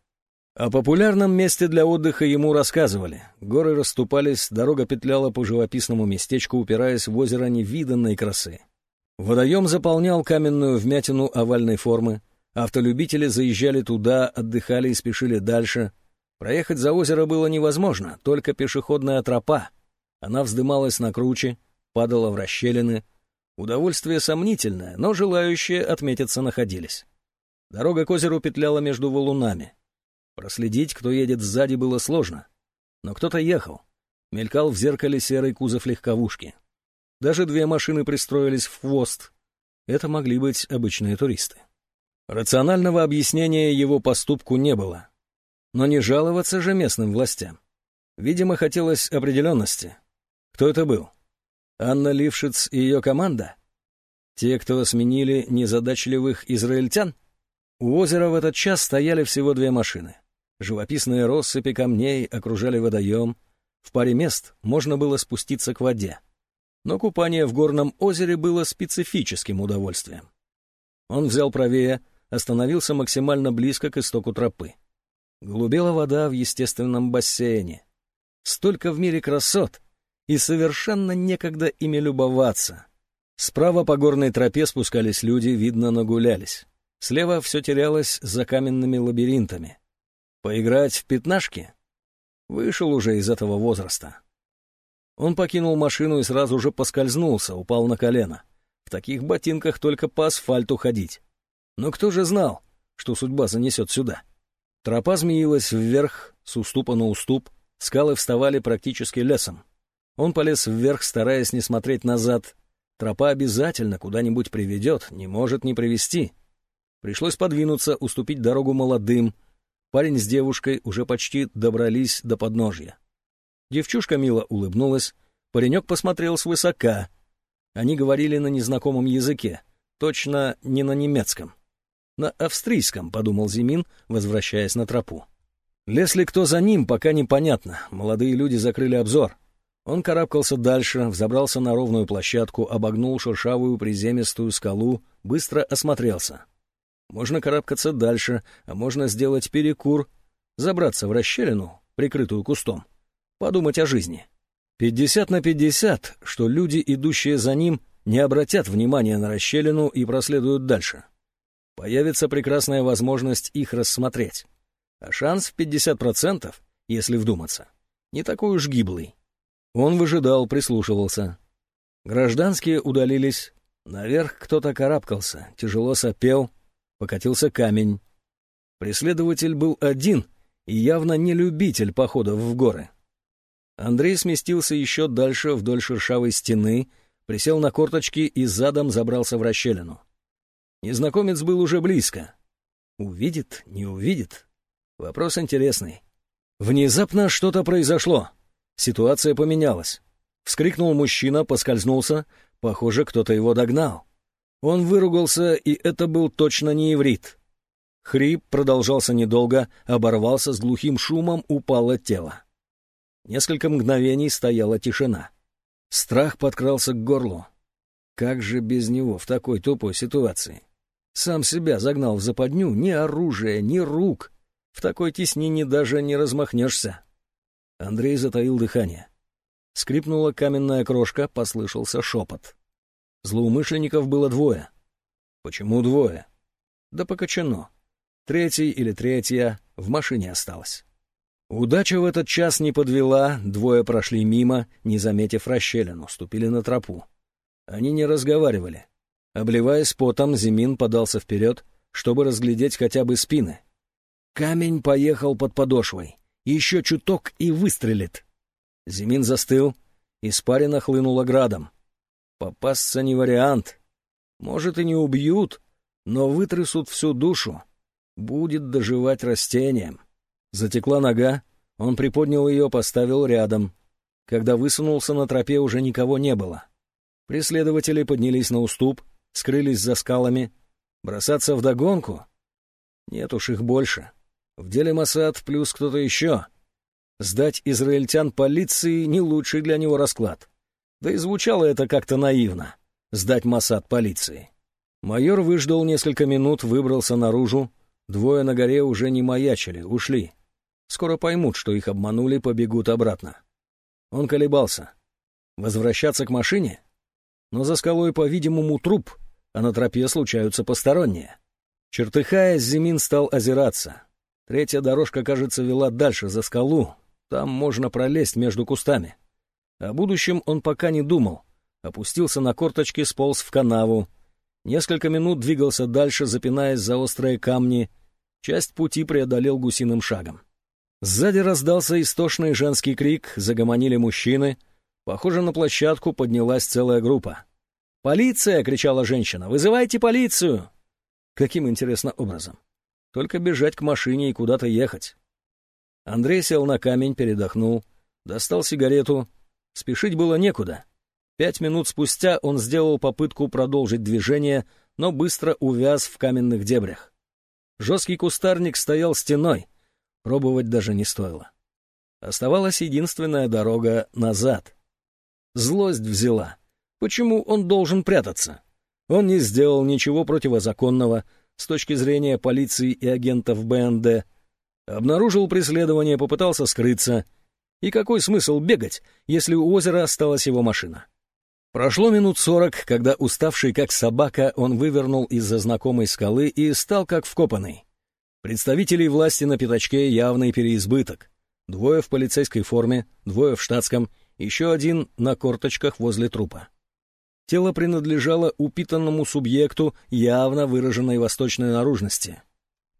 О популярном месте для отдыха ему рассказывали. Горы расступались, дорога петляла по живописному местечку, упираясь в озеро невиданной красы. Водоем заполнял каменную вмятину овальной формы. Автолюбители заезжали туда, отдыхали и спешили дальше. Проехать за озеро было невозможно, только пешеходная тропа. Она вздымалась на круче, падала в расщелины, Удовольствие сомнительное, но желающие отметиться находились. Дорога к озеру петляла между валунами. Проследить, кто едет сзади, было сложно. Но кто-то ехал. Мелькал в зеркале серый кузов легковушки. Даже две машины пристроились в хвост. Это могли быть обычные туристы. Рационального объяснения его поступку не было. Но не жаловаться же местным властям. Видимо, хотелось определенности. Кто это был? Анна Лившиц и ее команда? Те, кто сменили незадачливых израильтян? У озера в этот час стояли всего две машины. Живописные россыпи камней окружали водоем. В паре мест можно было спуститься к воде. Но купание в горном озере было специфическим удовольствием. Он взял правее, остановился максимально близко к истоку тропы. Глубела вода в естественном бассейне. Столько в мире красот, и совершенно некогда ими любоваться. Справа по горной тропе спускались люди, видно, нагулялись. Слева все терялось за каменными лабиринтами. Поиграть в пятнашки? Вышел уже из этого возраста. Он покинул машину и сразу же поскользнулся, упал на колено. В таких ботинках только по асфальту ходить. Но кто же знал, что судьба занесет сюда? Тропа змеилась вверх, с уступа на уступ, скалы вставали практически лесом. Он полез вверх, стараясь не смотреть назад. Тропа обязательно куда-нибудь приведет, не может не привести. Пришлось подвинуться, уступить дорогу молодым. Парень с девушкой уже почти добрались до подножья. Девчушка мило улыбнулась, паренек посмотрел свысока. Они говорили на незнакомом языке, точно не на немецком. На австрийском, подумал Зимин, возвращаясь на тропу. Лес ли кто за ним, пока непонятно. Молодые люди закрыли обзор. Он карабкался дальше, взобрался на ровную площадку, обогнул шершавую приземистую скалу, быстро осмотрелся. Можно карабкаться дальше, а можно сделать перекур, забраться в расщелину, прикрытую кустом, подумать о жизни. Пятьдесят на пятьдесят, что люди, идущие за ним, не обратят внимания на расщелину и проследуют дальше. Появится прекрасная возможность их рассмотреть. А шанс в пятьдесят процентов, если вдуматься, не такой уж гиблый. Он выжидал, прислушивался. Гражданские удалились. Наверх кто-то карабкался, тяжело сопел, покатился камень. Преследователь был один и явно не любитель походов в горы. Андрей сместился еще дальше вдоль шершавой стены, присел на корточки и задом забрался в расщелину. Незнакомец был уже близко. Увидит, не увидит? Вопрос интересный. Внезапно что-то произошло. Ситуация поменялась. Вскрикнул мужчина, поскользнулся. Похоже, кто-то его догнал. Он выругался, и это был точно не иврит. Хрип продолжался недолго, оборвался с глухим шумом, упало тело. Несколько мгновений стояла тишина. Страх подкрался к горлу. Как же без него в такой тупой ситуации? Сам себя загнал в западню, ни оружия, ни рук. В такой теснине даже не размахнешься. Андрей затаил дыхание. Скрипнула каменная крошка, послышался шепот. Злоумышленников было двое. Почему двое? Да покачено. Третий или третья в машине осталось. Удача в этот час не подвела, двое прошли мимо, не заметив расщелину, ступили на тропу. Они не разговаривали. Обливаясь потом, Зимин подался вперед, чтобы разглядеть хотя бы спины. Камень поехал под подошвой. Еще чуток и выстрелит. Зимин застыл, испарина хлынула градом. Попасться не вариант. Может, и не убьют, но вытрясут всю душу. Будет доживать растением. Затекла нога, он приподнял ее, поставил рядом. Когда высунулся на тропе, уже никого не было. Преследователи поднялись на уступ, скрылись за скалами. Бросаться в догонку? Нет уж их больше. В деле Масад плюс кто-то еще. Сдать израильтян полиции — не лучший для него расклад. Да и звучало это как-то наивно. Сдать Масад полиции. Майор выждал несколько минут, выбрался наружу. Двое на горе уже не маячили, ушли. Скоро поймут, что их обманули, побегут обратно. Он колебался. Возвращаться к машине? Но за скалой, по-видимому, труп, а на тропе случаются посторонние. Чертыхаясь, Зимин стал озираться. Третья дорожка, кажется, вела дальше, за скалу. Там можно пролезть между кустами. О будущем он пока не думал. Опустился на корточки, сполз в канаву. Несколько минут двигался дальше, запинаясь за острые камни. Часть пути преодолел гусиным шагом. Сзади раздался истошный женский крик, загомонили мужчины. Похоже, на площадку поднялась целая группа. «Полиция!» — кричала женщина. «Вызывайте полицию!» Каким, интересно, образом? Только бежать к машине и куда-то ехать. Андрей сел на камень, передохнул, достал сигарету. Спешить было некуда. Пять минут спустя он сделал попытку продолжить движение, но быстро увяз в каменных дебрях. Жесткий кустарник стоял стеной. Пробовать даже не стоило. Оставалась единственная дорога назад. Злость взяла. Почему он должен прятаться? Он не сделал ничего противозаконного, с точки зрения полиции и агентов БНД. Обнаружил преследование, попытался скрыться. И какой смысл бегать, если у озера осталась его машина? Прошло минут сорок, когда, уставший как собака, он вывернул из-за знакомой скалы и стал как вкопанный. Представителей власти на пятачке явный переизбыток. Двое в полицейской форме, двое в штатском, еще один на корточках возле трупа. Тело принадлежало упитанному субъекту явно выраженной восточной наружности.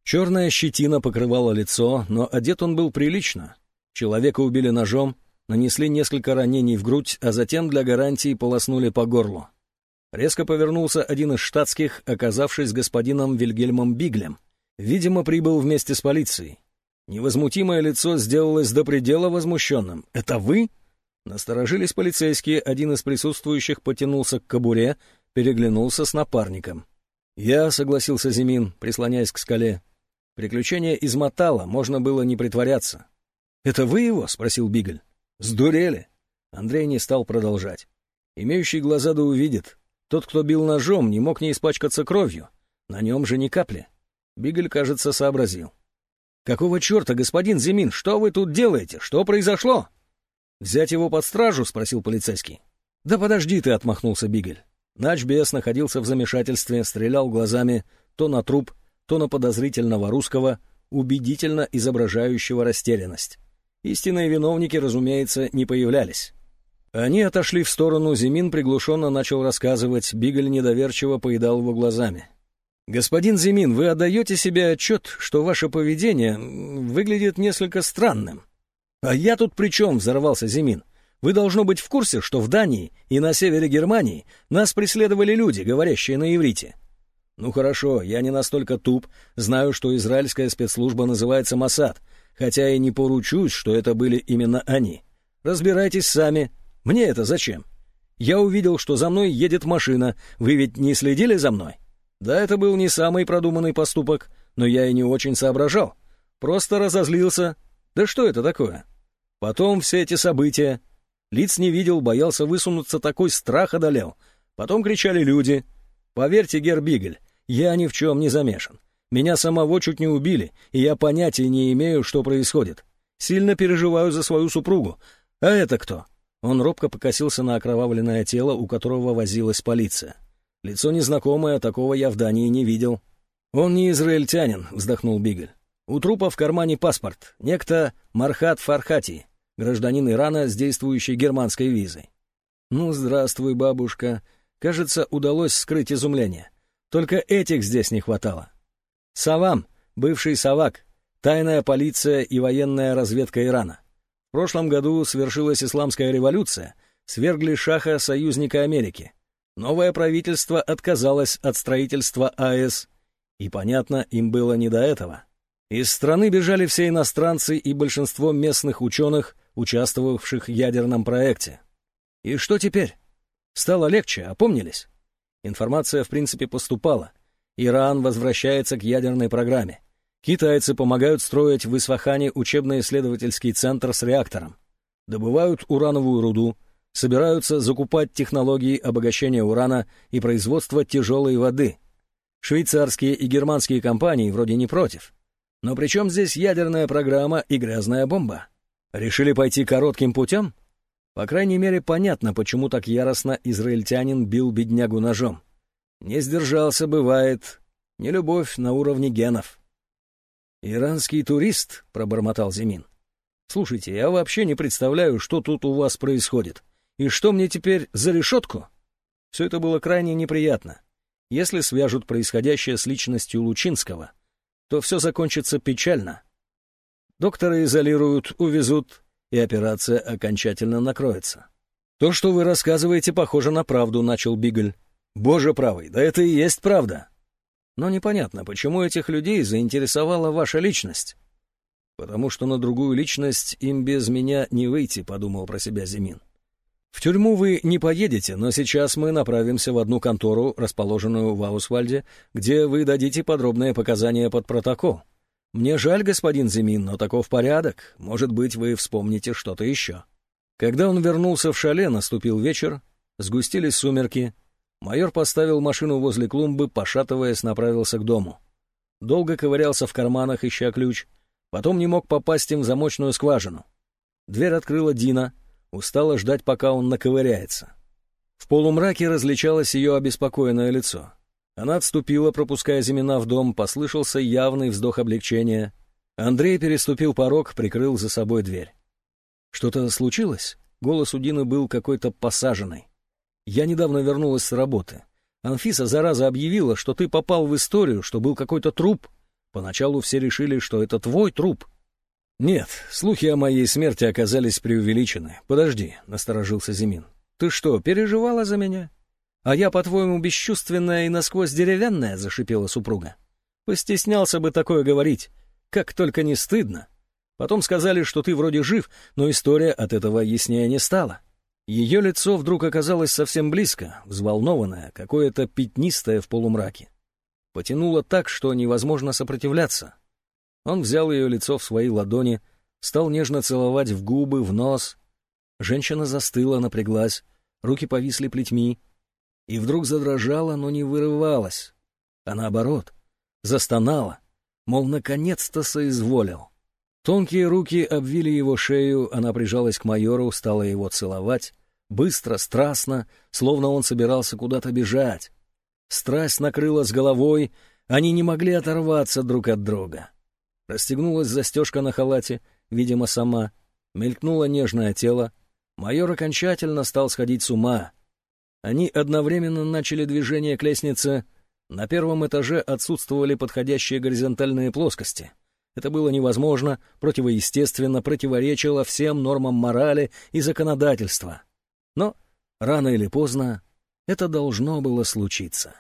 Черная щетина покрывала лицо, но одет он был прилично. Человека убили ножом, нанесли несколько ранений в грудь, а затем для гарантии полоснули по горлу. Резко повернулся один из штатских, оказавшись господином Вильгельмом Биглем. Видимо, прибыл вместе с полицией. Невозмутимое лицо сделалось до предела возмущенным. «Это вы?» Насторожились полицейские, один из присутствующих потянулся к кобуре, переглянулся с напарником. «Я», — согласился Зимин, прислоняясь к скале. Приключение измотало, можно было не притворяться. «Это вы его?» — спросил Бигль. «Сдурели?» Андрей не стал продолжать. Имеющий глаза да увидит. Тот, кто бил ножом, не мог не испачкаться кровью. На нем же ни капли. Бигль, кажется, сообразил. «Какого черта, господин Зимин, что вы тут делаете? Что произошло?» «Взять его под стражу?» — спросил полицейский. «Да подожди ты», — отмахнулся Бигль. Начбес находился в замешательстве, стрелял глазами то на труп, то на подозрительного русского, убедительно изображающего растерянность. Истинные виновники, разумеется, не появлялись. Они отошли в сторону, Зимин приглушенно начал рассказывать, Бигль недоверчиво поедал его глазами. «Господин Зимин, вы отдаете себе отчет, что ваше поведение выглядит несколько странным?» «А я тут при чем?» — взорвался Зимин. «Вы должно быть в курсе, что в Дании и на севере Германии нас преследовали люди, говорящие на иврите». «Ну хорошо, я не настолько туп, знаю, что израильская спецслужба называется Масад, хотя и не поручусь, что это были именно они. Разбирайтесь сами. Мне это зачем? Я увидел, что за мной едет машина. Вы ведь не следили за мной?» Да, это был не самый продуманный поступок, но я и не очень соображал. Просто разозлился. Да что это такое? Потом все эти события. Лиц не видел, боялся высунуться, такой страх одолел. Потом кричали люди. Поверьте, Гербигель, я ни в чем не замешан. Меня самого чуть не убили, и я понятия не имею, что происходит. Сильно переживаю за свою супругу. А это кто? Он робко покосился на окровавленное тело, у которого возилась полиция. Лицо незнакомое, такого я в Дании не видел. Он не израильтянин, вздохнул Бигль. У трупа в кармане паспорт. Некто Мархат Фархати, гражданин Ирана с действующей германской визой. Ну, здравствуй, бабушка. Кажется, удалось скрыть изумление. Только этих здесь не хватало. Савам, бывший Савак, тайная полиция и военная разведка Ирана. В прошлом году свершилась исламская революция, свергли шаха союзника Америки. Новое правительство отказалось от строительства АЭС, и, понятно, им было не до этого. Из страны бежали все иностранцы и большинство местных ученых, участвовавших в ядерном проекте. И что теперь? Стало легче, опомнились? Информация, в принципе, поступала. Иран возвращается к ядерной программе. Китайцы помогают строить в Исфахане учебно-исследовательский центр с реактором. Добывают урановую руду, собираются закупать технологии обогащения урана и производства тяжелой воды. Швейцарские и германские компании вроде не против. Но при чем здесь ядерная программа и грязная бомба? Решили пойти коротким путем? По крайней мере, понятно, почему так яростно израильтянин бил беднягу ножом. Не сдержался, бывает. Не любовь на уровне генов. «Иранский турист», — пробормотал Зимин. «Слушайте, я вообще не представляю, что тут у вас происходит. И что мне теперь за решетку? Все это было крайне неприятно. Если свяжут происходящее с личностью Лучинского, то все закончится печально. Доктора изолируют, увезут, и операция окончательно накроется. «То, что вы рассказываете, похоже на правду», — начал Бигль. «Боже правый, да это и есть правда». Но непонятно, почему этих людей заинтересовала ваша личность. «Потому что на другую личность им без меня не выйти», — подумал про себя Зимин. В тюрьму вы не поедете, но сейчас мы направимся в одну контору, расположенную в Аусвальде, где вы дадите подробные показания под протокол. Мне жаль, господин Зимин, но таков порядок. Может быть, вы вспомните что-то еще. Когда он вернулся в шале, наступил вечер, сгустились сумерки. Майор поставил машину возле клумбы, пошатываясь, направился к дому. Долго ковырялся в карманах, ища ключ. Потом не мог попасть им в замочную скважину. Дверь открыла Дина — устала ждать, пока он наковыряется. В полумраке различалось ее обеспокоенное лицо. Она отступила, пропуская Зимина в дом, послышался явный вздох облегчения. Андрей переступил порог, прикрыл за собой дверь. «Что-то случилось?» Голос у Дины был какой-то посаженный. «Я недавно вернулась с работы. Анфиса, зараза, объявила, что ты попал в историю, что был какой-то труп. Поначалу все решили, что это твой труп. «Нет, слухи о моей смерти оказались преувеличены. Подожди», — насторожился Зимин. «Ты что, переживала за меня?» «А я, по-твоему, бесчувственная и насквозь деревянная?» — зашипела супруга. «Постеснялся бы такое говорить. Как только не стыдно. Потом сказали, что ты вроде жив, но история от этого яснее не стала». Ее лицо вдруг оказалось совсем близко, взволнованное, какое-то пятнистое в полумраке. Потянуло так, что невозможно сопротивляться. Он взял ее лицо в свои ладони, стал нежно целовать в губы, в нос. Женщина застыла, напряглась, руки повисли плетьми, и вдруг задрожала, но не вырывалась, а наоборот, застонала, мол, наконец-то соизволил. Тонкие руки обвили его шею, она прижалась к майору, стала его целовать, быстро, страстно, словно он собирался куда-то бежать. Страсть накрыла с головой, они не могли оторваться друг от друга. Расстегнулась застежка на халате, видимо, сама, мелькнуло нежное тело. Майор окончательно стал сходить с ума. Они одновременно начали движение к лестнице. На первом этаже отсутствовали подходящие горизонтальные плоскости — это было невозможно, противоестественно, противоречило всем нормам морали и законодательства. Но рано или поздно это должно было случиться.